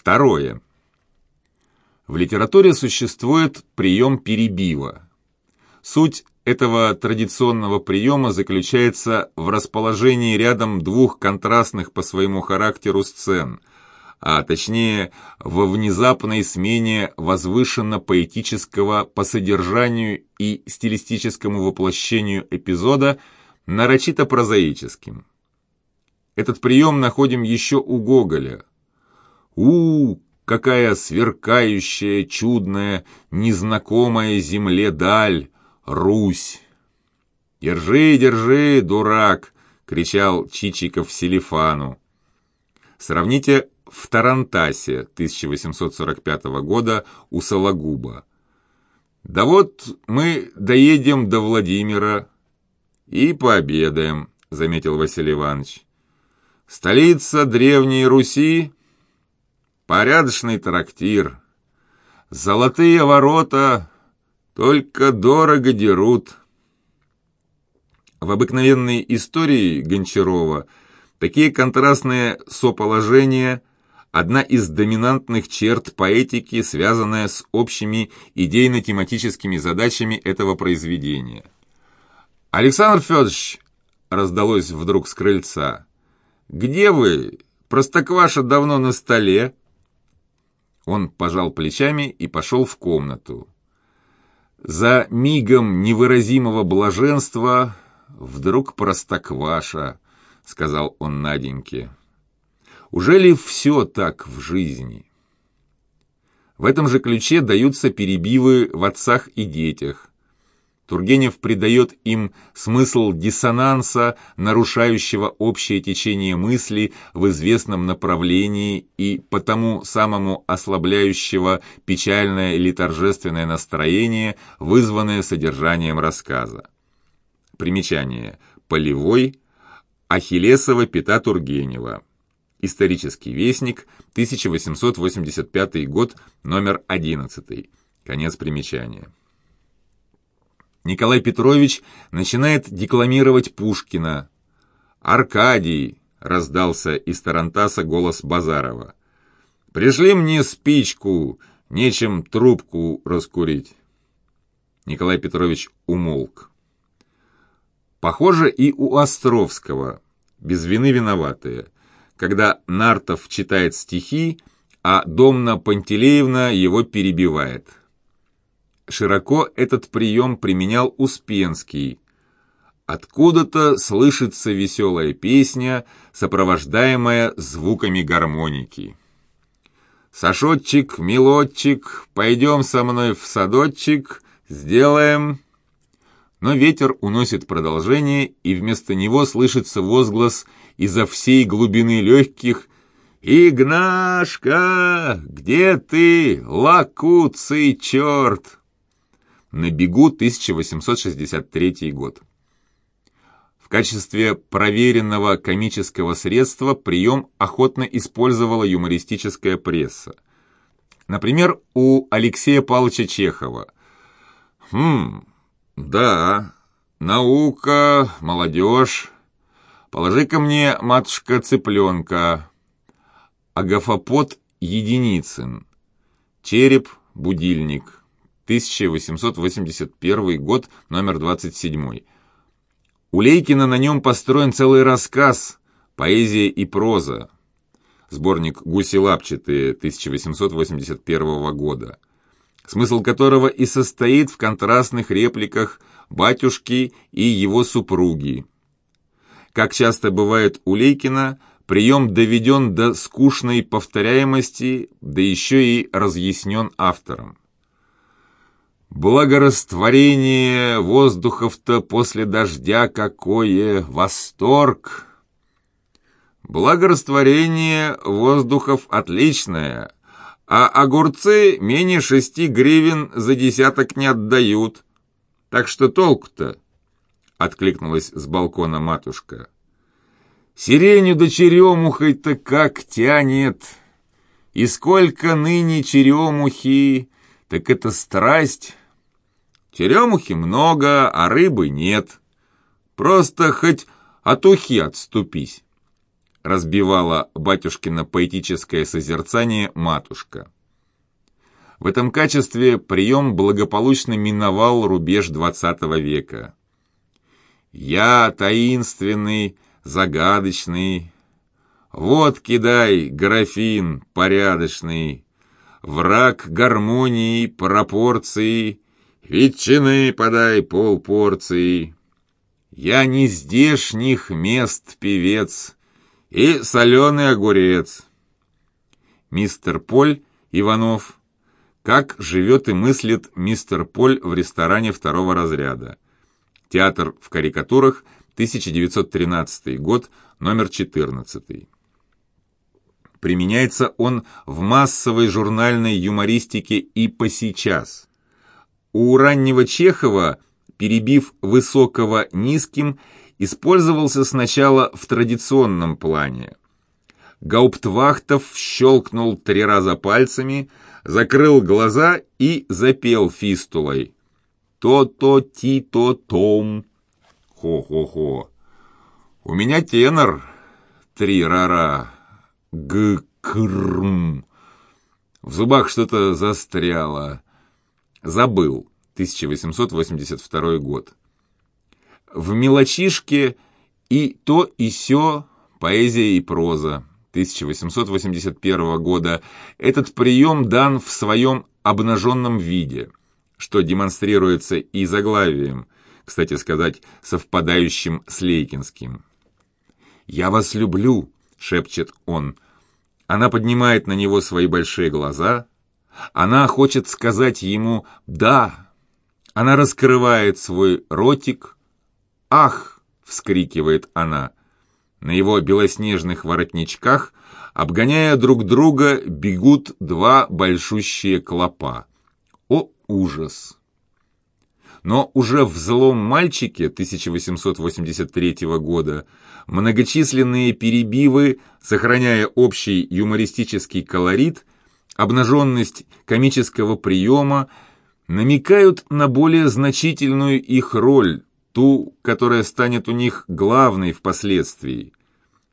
Второе. В литературе существует прием перебива. Суть этого традиционного приема заключается в расположении рядом двух контрастных по своему характеру сцен, а точнее во внезапной смене возвышенно-поэтического по содержанию и стилистическому воплощению эпизода нарочито прозаическим. Этот прием находим еще у Гоголя. У, какая сверкающая, чудная, незнакомая земле даль, Русь! «Держи, держи, дурак!» — кричал Чичиков Селифану. Сравните в Тарантасе 1845 года у Сологуба. «Да вот мы доедем до Владимира и пообедаем», — заметил Василий Иванович. «Столица Древней Руси — порядочный трактир. Золотые ворота только дорого дерут. В обыкновенной истории Гончарова такие контрастные соположения – одна из доминантных черт поэтики, связанная с общими идейно-тематическими задачами этого произведения. «Александр Федорович!» – раздалось вдруг с крыльца. «Где вы? Простокваша давно на столе». Он пожал плечами и пошел в комнату. За мигом невыразимого блаженства вдруг простокваша, сказал он Наденьке. Уже ли все так в жизни? В этом же ключе даются перебивы в отцах и детях. Тургенев придает им смысл диссонанса, нарушающего общее течение мысли в известном направлении и потому самому ослабляющего печальное или торжественное настроение, вызванное содержанием рассказа. Примечание. Полевой. Ахиллесова Пета Тургенева. Исторический вестник. 1885 год. Номер 11. Конец примечания. Николай Петрович начинает декламировать Пушкина. «Аркадий!» — раздался из Тарантаса голос Базарова. «Пришли мне спичку, нечем трубку раскурить». Николай Петрович умолк. Похоже и у Островского, без вины виноватые, когда Нартов читает стихи, а Домна Пантелеевна его перебивает – Широко этот прием применял Успенский. Откуда-то слышится веселая песня, сопровождаемая звуками гармоники. «Сашотчик, милотчик, пойдем со мной в садочек, сделаем...» Но ветер уносит продолжение, и вместо него слышится возглас изо всей глубины легких «Игнашка, где ты, лакуцый черт?» На бегу 1863 год. В качестве проверенного комического средства прием охотно использовала юмористическая пресса. Например, у Алексея Павловича Чехова. «Хм, да, наука, молодежь. Положи-ка мне, матушка, цыпленка. Агафопот Единицын. Череп, будильник. 1881 год, номер 27. У Лейкина на нем построен целый рассказ «Поэзия и проза», сборник «Гуси лапчатые» 1881 года, смысл которого и состоит в контрастных репликах батюшки и его супруги. Как часто бывает у Лейкина, прием доведен до скучной повторяемости, да еще и разъяснен автором. Благорастворение воздухов-то после дождя какое! Восторг! Благорастворение воздухов отличное, а огурцы менее шести гривен за десяток не отдают. Так что толку-то? Откликнулась с балкона матушка. Сиренью да черемухой-то как тянет! И сколько ныне черемухи, так это страсть, Черемухи много, а рыбы нет. Просто хоть от ухи отступись. разбивала батюшкино поэтическое созерцание матушка. В этом качестве прием благополучно миновал рубеж XX века. «Я таинственный, загадочный, вот кидай, графин порядочный, враг гармонии, пропорции, ветчины подай полпорции. Я не здешних мест певец и соленый огурец». Мистер Поль Иванов как живет и мыслит мистер Поль в ресторане второго разряда. Театр в карикатурах, 1913 год, номер 14. Применяется он в массовой журнальной юмористике и по сейчас. У раннего Чехова, перебив высокого низким, использовался сначала в традиционном плане. Гауптвахтов щелкнул три раза пальцами – закрыл глаза и запел фистулой. То-то-ти-то-том. Хо-хо-хо. У меня тенор. Три-ра-ра. Г-крм. В зубах что-то застряло. Забыл. 1882 год. В мелочишке и то, и сё, поэзия и проза. 1881 года, этот прием дан в своем обнаженном виде, что демонстрируется и заглавием, кстати сказать, совпадающим с Лейкинским. «Я вас люблю», — шепчет он. Она поднимает на него свои большие глаза. Она хочет сказать ему «да». Она раскрывает свой ротик. «Ах!» — вскрикивает она. На его белоснежных воротничках, обгоняя друг друга, бегут два большущие клопа. О, ужас! Но уже в «Злом мальчике» 1883 года многочисленные перебивы, сохраняя общий юмористический колорит, обнаженность комического приема, намекают на более значительную их роль ту, которая станет у них главной впоследствии,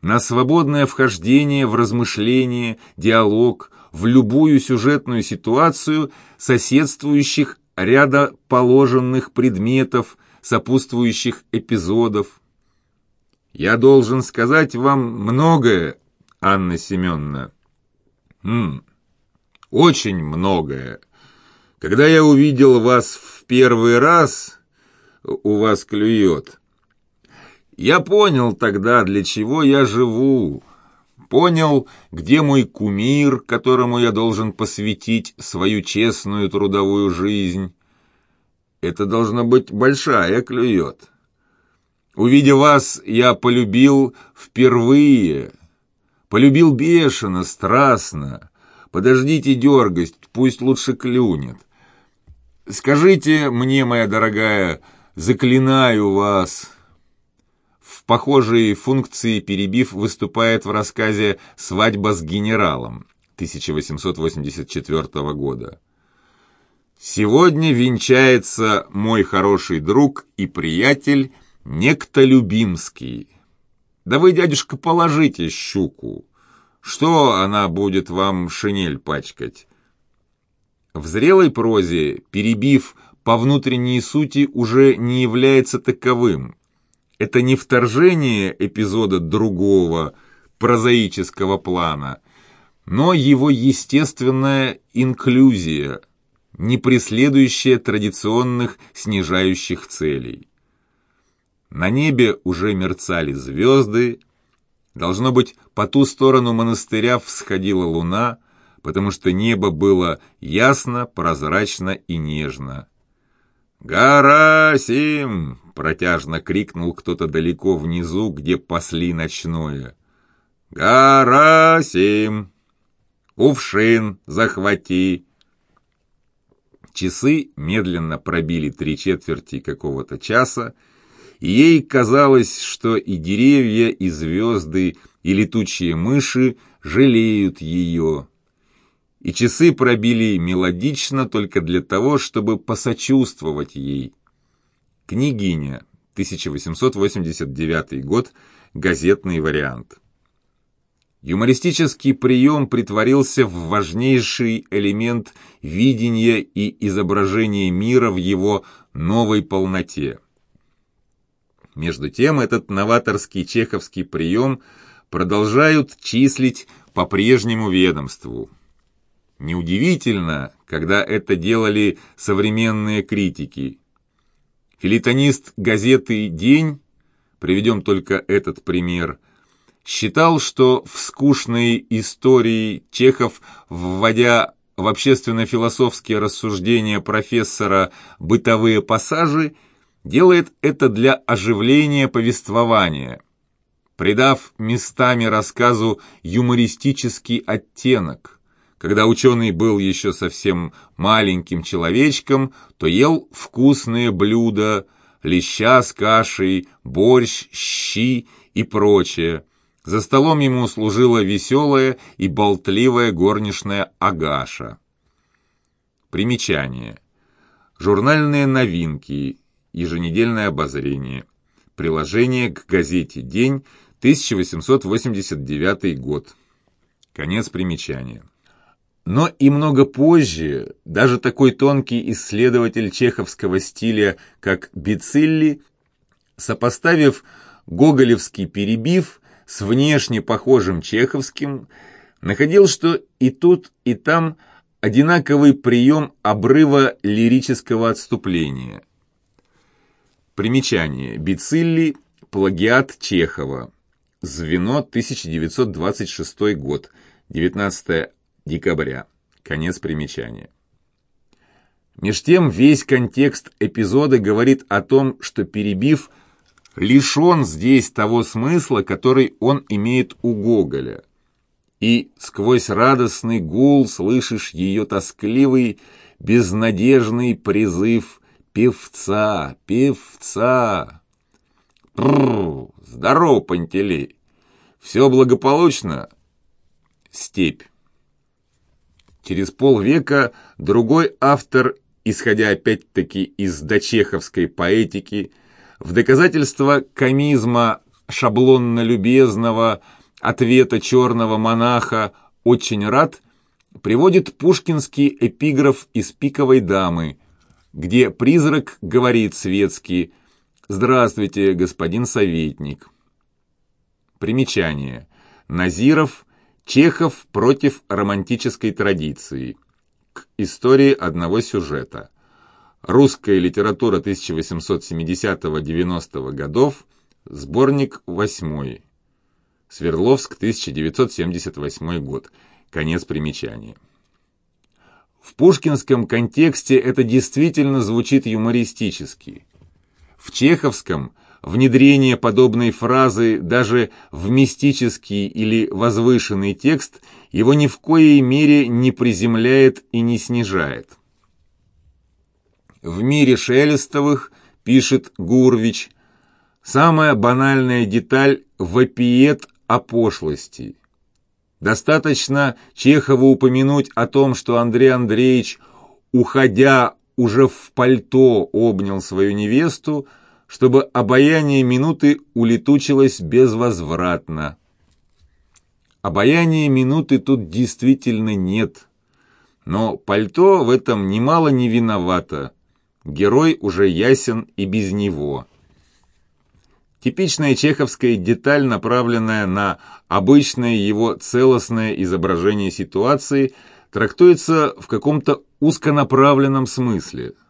на свободное вхождение в размышление, диалог, в любую сюжетную ситуацию соседствующих ряда положенных предметов, сопутствующих эпизодов. «Я должен сказать вам многое, Анна Семеновна». «Хм, очень многое. Когда я увидел вас в первый раз...» у вас клюет. Я понял тогда, для чего я живу. Понял, где мой кумир, которому я должен посвятить свою честную трудовую жизнь. Это должно быть большая клюет. Увидя вас, я полюбил впервые. Полюбил бешено, страстно. Подождите дергость, пусть лучше клюнет. Скажите мне, моя дорогая, Заклинаю вас!» В похожей функции перебив выступает в рассказе «Свадьба с генералом» 1884 года. «Сегодня венчается мой хороший друг и приятель, некто Любимский. Да вы, дядюшка, положите щуку. Что она будет вам шинель пачкать?» В зрелой прозе, перебив по внутренней сути уже не является таковым. Это не вторжение эпизода другого, прозаического плана, но его естественная инклюзия, не преследующая традиционных снижающих целей. На небе уже мерцали звезды, должно быть, по ту сторону монастыря всходила луна, потому что небо было ясно, прозрачно и нежно. «Гарасим!» — протяжно крикнул кто-то далеко внизу, где пасли ночное. «Гарасим! Кувшин захвати!» Часы медленно пробили три четверти какого-то часа, ей казалось, что и деревья, и звезды, и летучие мыши жалеют ее, и часы пробили мелодично только для того, чтобы посочувствовать ей. Княгиня, 1889 год, газетный вариант. Юмористический прием притворился в важнейший элемент видения и изображения мира в его новой полноте. Между тем, этот новаторский чеховский прием продолжают числить по прежнему ведомству. Неудивительно, когда это делали современные критики. Филитонист газеты «День», приведем только этот пример, считал, что в скучной истории Чехов, вводя в общественно-философские рассуждения профессора бытовые пассажи, делает это для оживления повествования, придав местами рассказу юмористический оттенок. Когда ученый был еще совсем маленьким человечком, то ел вкусные блюда, леща с кашей, борщ, щи и прочее. За столом ему служила веселая и болтливая горничная Агаша. Примечание. Журнальные новинки. Еженедельное обозрение. Приложение к газете «День», 1889 год. Конец примечания. Но и много позже даже такой тонкий исследователь чеховского стиля, как Бицилли, сопоставив гоголевский перебив с внешне похожим чеховским, находил, что и тут, и там одинаковый прием обрыва лирического отступления. Примечание. Бицилли. Плагиат Чехова. Звено 1926 год. 19 декабря. Конец примечания. Меж тем весь контекст эпизода говорит о том, что перебив лишен здесь того смысла, который он имеет у Гоголя. И сквозь радостный гул слышишь ее тоскливый, безнадежный призыв «Певца! Певца!» «Прррр! Здорово, Пантелей! Все благополучно?» «Степь!» Через полвека другой автор, исходя опять-таки из дочеховской поэтики, в доказательство комизма шаблонно-любезного ответа черного монаха «Очень рад» приводит пушкинский эпиграф из «Пиковой дамы», где призрак говорит светски «Здравствуйте, господин советник». Примечание. Назиров – Чехов против романтической традиции. К истории одного сюжета. Русская литература 1870-90 годов. Сборник 8. Свердловск, 1978 год. Конец примечания. В пушкинском контексте это действительно звучит юмористически. В чеховском внедрение подобной фразы даже в мистический или возвышенный текст его ни в коей мере не приземляет и не снижает. В мире Шелестовых, пишет Гурвич, самая банальная деталь вопиет о пошлости. Достаточно Чехову упомянуть о том, что Андрей Андреевич, уходя уже в пальто, обнял свою невесту, чтобы обаяние минуты улетучилось безвозвратно. Обаяния минуты тут действительно нет. Но пальто в этом немало не виновато. Герой уже ясен и без него. Типичная чеховская деталь, направленная на обычное его целостное изображение ситуации, трактуется в каком-то узконаправленном смысле –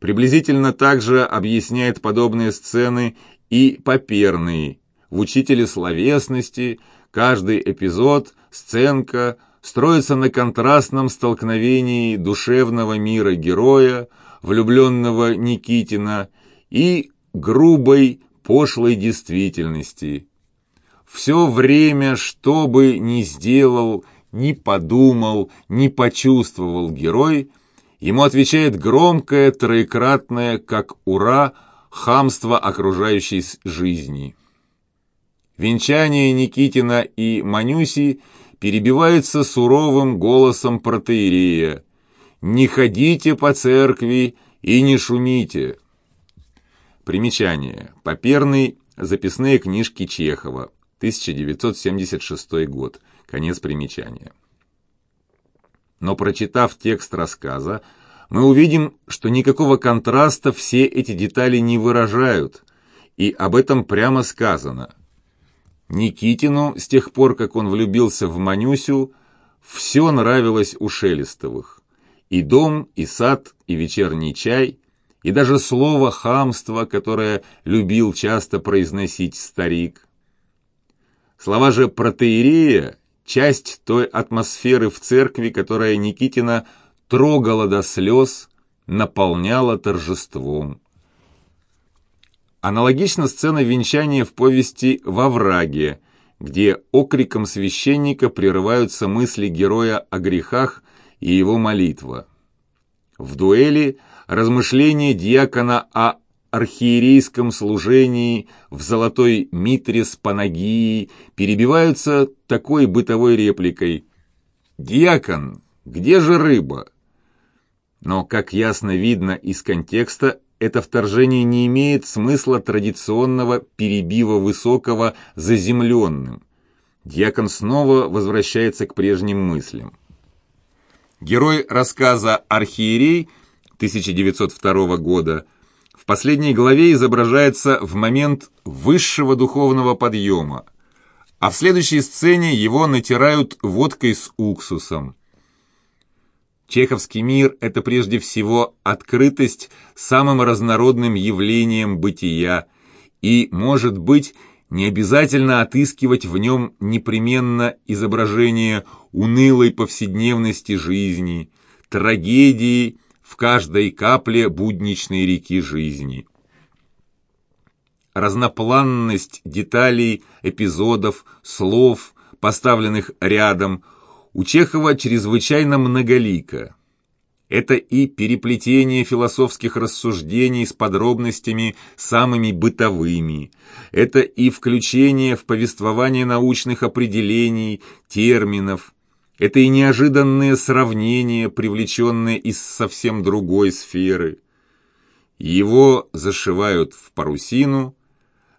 Приблизительно так же объясняет подобные сцены и Поперный. В «Учителе словесности» каждый эпизод, сценка строится на контрастном столкновении душевного мира героя, влюбленного Никитина, и грубой, пошлой действительности. Все время, что бы ни сделал, ни подумал, ни почувствовал герой, Ему отвечает громкое, троекратное, как «Ура!» хамство окружающей жизни. Венчание Никитина и Манюси перебивается суровым голосом протеерея «Не ходите по церкви и не шумите». Примечание. Поперный. Записные книжки Чехова. 1976 год. Конец примечания. Но прочитав текст рассказа, мы увидим, что никакого контраста все эти детали не выражают, и об этом прямо сказано. Никитину, с тех пор, как он влюбился в Манюсю, все нравилось у Шелестовых. И дом, и сад, и вечерний чай, и даже слово «хамство», которое любил часто произносить старик. Слова же протеерея – часть той атмосферы в церкви, которая Никитина трогала до слез, наполняла торжеством. Аналогична сцена венчания в повести «Во враге», где окриком священника прерываются мысли героя о грехах и его молитва. В дуэли размышления диакона о архиерейском служении в золотой митре с панагией перебиваются такой бытовой репликой «Диакон, где же рыба?» Но, как ясно видно из контекста, это вторжение не имеет смысла традиционного перебива высокого заземленным. Дьякон снова возвращается к прежним мыслям. Герой рассказа «Архиерей» 1902 года в последней главе изображается в момент высшего духовного подъема, а в следующей сцене его натирают водкой с уксусом. Чеховский мир – это прежде всего открытость самым разнородным явлением бытия, и, может быть, не обязательно отыскивать в нем непременно изображение унылой повседневности жизни, трагедии в каждой капле будничной реки жизни. Разнопланность деталей, эпизодов, слов, поставленных рядом – у Чехова чрезвычайно многолико. Это и переплетение философских рассуждений с подробностями самыми бытовыми. Это и включение в повествование научных определений, терминов. Это и неожиданные сравнения, привлеченные из совсем другой сферы. Его зашивают в парусину.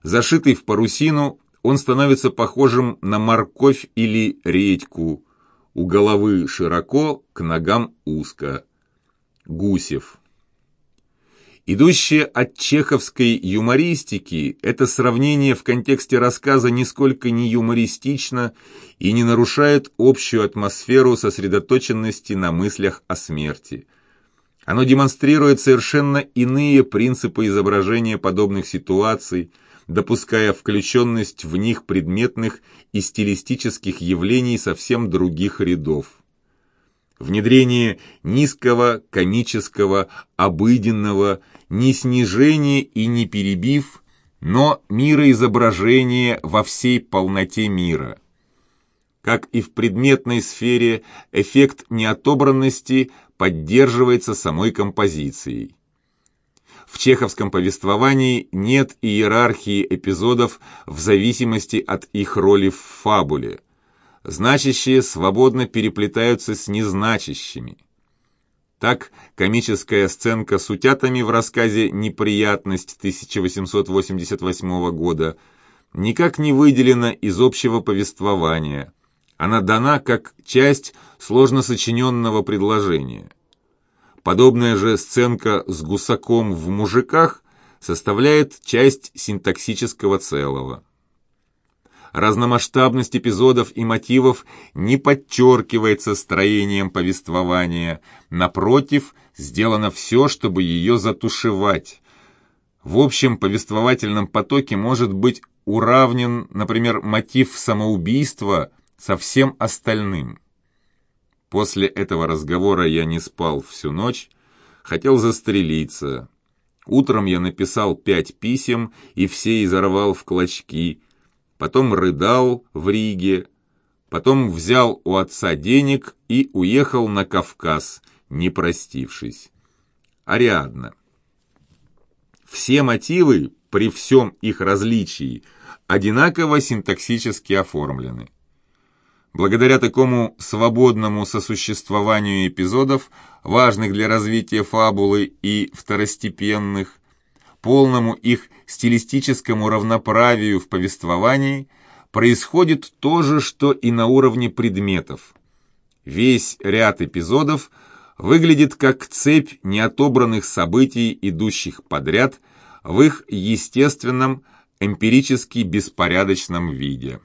Зашитый в парусину, он становится похожим на морковь или редьку – у головы широко, к ногам узко. Гусев. Идущее от чеховской юмористики, это сравнение в контексте рассказа нисколько не юмористично и не нарушает общую атмосферу сосредоточенности на мыслях о смерти. Оно демонстрирует совершенно иные принципы изображения подобных ситуаций, допуская включенность в них предметных и стилистических явлений совсем других рядов. Внедрение низкого, комического, обыденного, не снижение и не перебив, но мироизображение во всей полноте мира. Как и в предметной сфере, эффект неотобранности поддерживается самой композицией. В чеховском повествовании нет иерархии эпизодов в зависимости от их роли в фабуле. Значащие свободно переплетаются с незначащими. Так, комическая сценка с утятами в рассказе «Неприятность» 1888 года никак не выделена из общего повествования. Она дана как часть сложно сочиненного предложения. Подобная же сценка с гусаком в мужиках составляет часть синтаксического целого. Разномасштабность эпизодов и мотивов не подчеркивается строением повествования, напротив, сделано все, чтобы ее затушевать. В общем повествовательном потоке может быть уравнен, например, мотив самоубийства со всем остальным. После этого разговора я не спал всю ночь, хотел застрелиться. Утром я написал пять писем и все изорвал в клочки. Потом рыдал в Риге. Потом взял у отца денег и уехал на Кавказ, не простившись. Ариадна. Все мотивы, при всем их различии, одинаково синтаксически оформлены. Благодаря такому свободному сосуществованию эпизодов, важных для развития фабулы и второстепенных, полному их стилистическому равноправию в повествовании, происходит то же, что и на уровне предметов. Весь ряд эпизодов выглядит как цепь неотобранных событий, идущих подряд в их естественном, эмпирически беспорядочном виде.